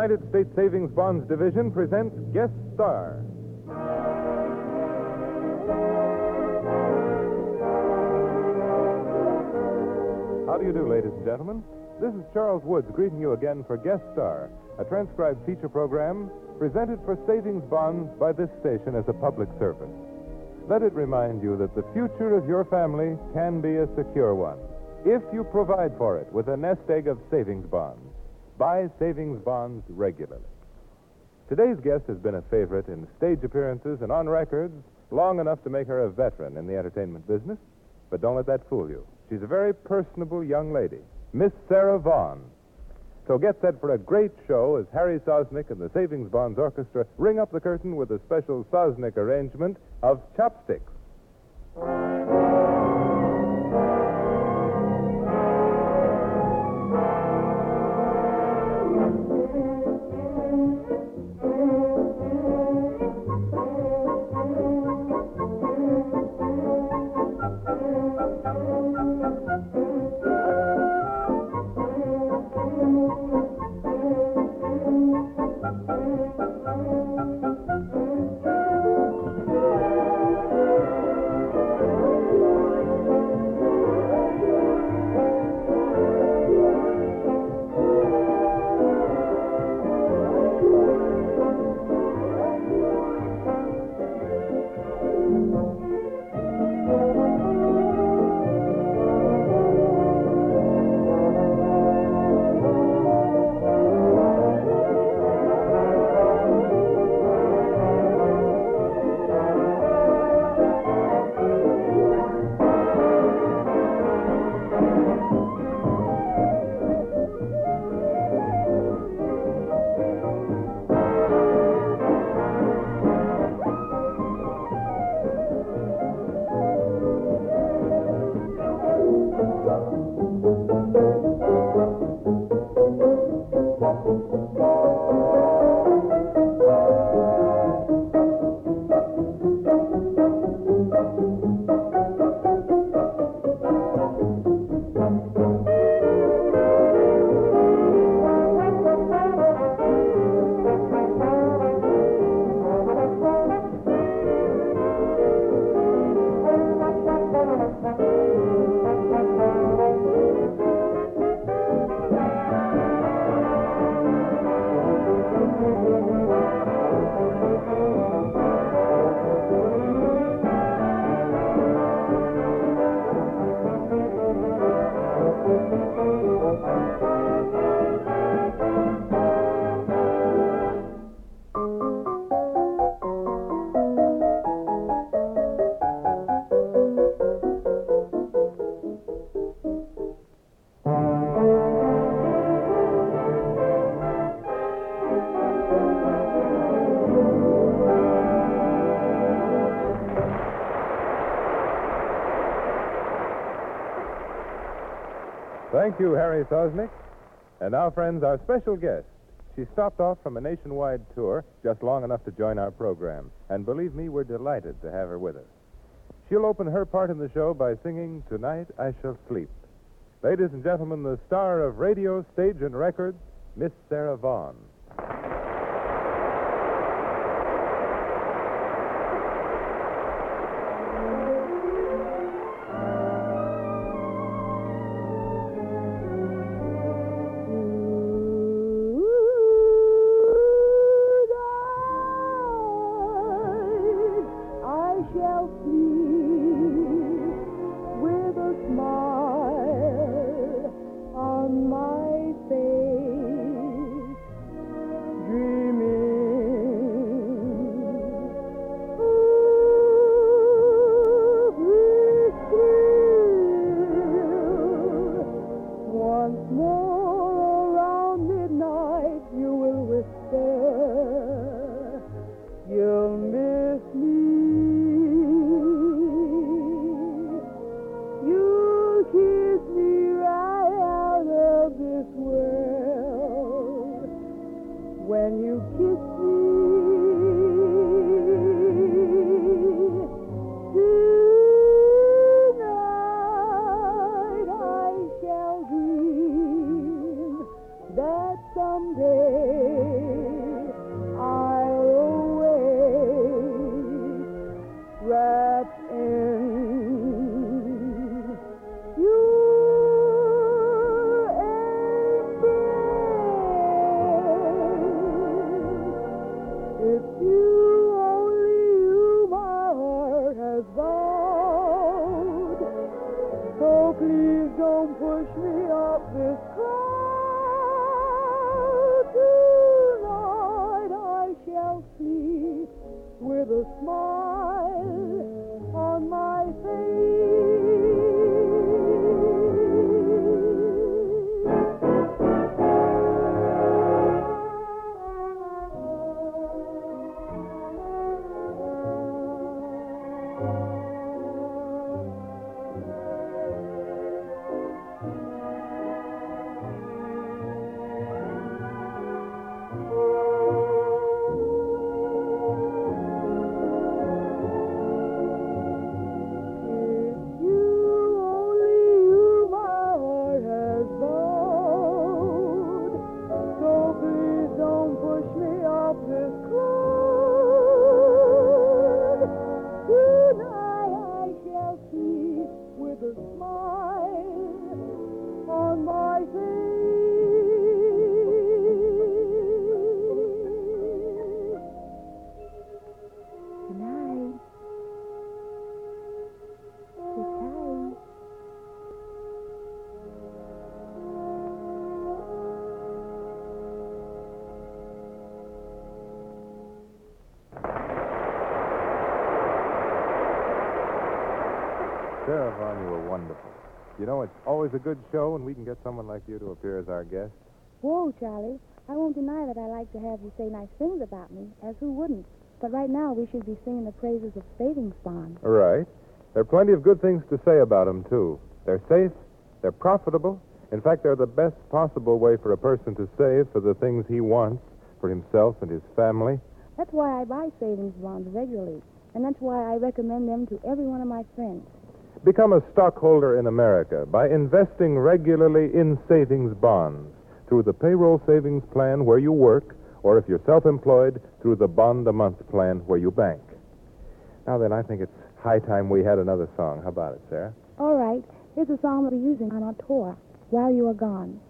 United States Savings Bonds Division presents Guest Star. How do you do, ladies and gentlemen? This is Charles Woods greeting you again for Guest Star, a transcribed feature program presented for savings bonds by this station as a public service. Let it remind you that the future of your family can be a secure one if you provide for it with a nest egg of savings bonds. Buy savings bonds regularly. Today's guest has been a favorite in stage appearances and on records long enough to make her a veteran in the entertainment business. But don't let that fool you. She's a very personable young lady, Miss Sarah Vaughan. So get set for a great show as Harry Sosnick and the Savings Bonds Orchestra ring up the curtain with a special Sosnick arrangement of Chopsticks. Thank you, Harry Sosnick. And now, friends, our special guest. She stopped off from a nationwide tour just long enough to join our program. And believe me, we're delighted to have her with us. She'll open her part in the show by singing Tonight I Shall Sleep. Ladies and gentlemen, the star of radio, stage, and records, Miss Sarah Vaughan. Don't push me off this crowd. Tonight I shall sleep with a smile. With smile Sarah Vaughan, you were wonderful. You know, it's always a good show when we can get someone like you to appear as our guest. Whoa, Charlie. I won't deny that I like to have you say nice things about me, as who wouldn't? But right now we should be singing the praises of savings bonds. All right. There are plenty of good things to say about them, too. They're safe, they're profitable. In fact, they're the best possible way for a person to save for the things he wants for himself and his family. That's why I buy savings bonds regularly, and that's why I recommend them to every one of my friends. Become a stockholder in America by investing regularly in savings bonds through the payroll savings plan where you work, or if you're self employed, through the bond a month plan where you bank. Now then, I think it's high time we had another song. How about it, Sarah? All right, here's a song we'll be using on our tour, While You Are Gone.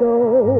Wanted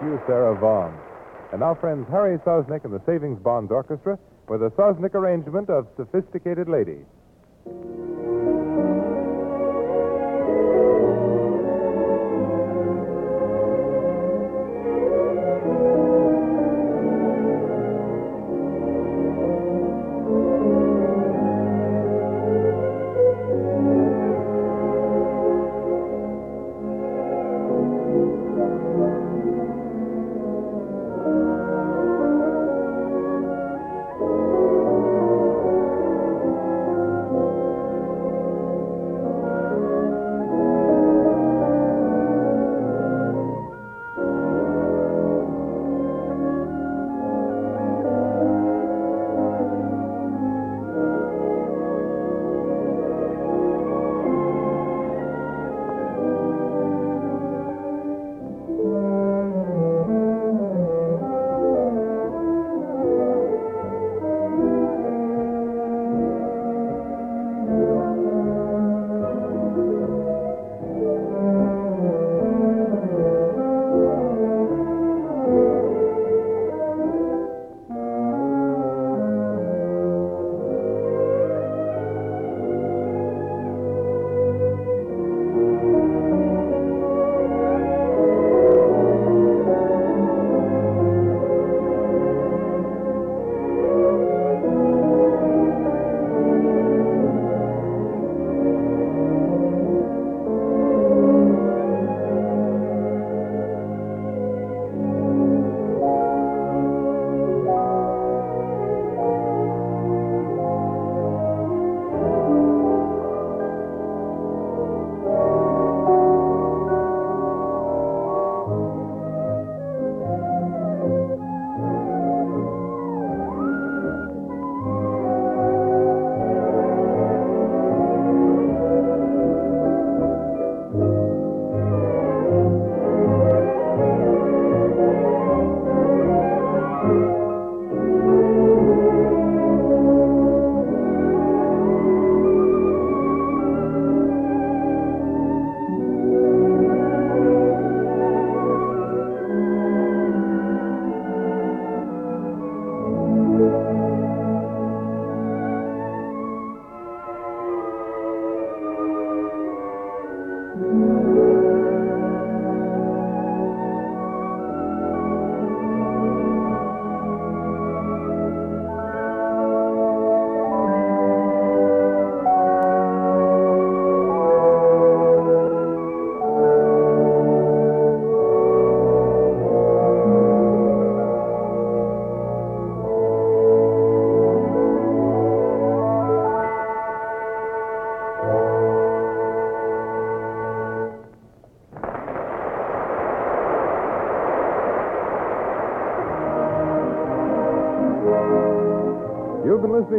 Thank you, Sarah Vaughan. And now, friends, Harry Sosnick and the Savings Bonds Orchestra with a Sosnick arrangement of Sophisticated Lady.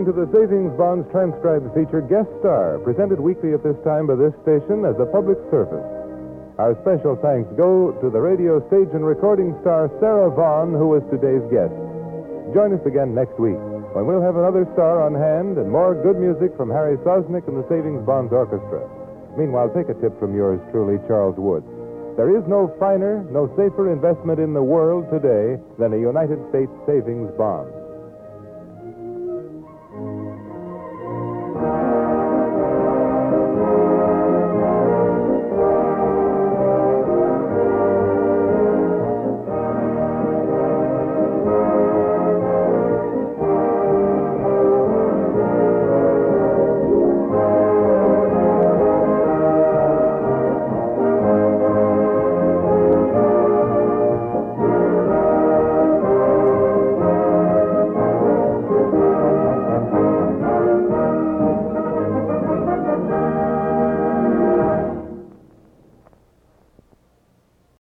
Listening to the Savings Bonds transcribed feature Guest Star, presented weekly at this time by this station as a public service. Our special thanks go to the radio stage and recording star Sarah Vaughan, who was today's guest. Join us again next week when we'll have another star on hand and more good music from Harry Sosnick and the Savings Bonds Orchestra. Meanwhile, take a tip from yours truly, Charles Woods. There is no finer, no safer investment in the world today than a United States savings bond.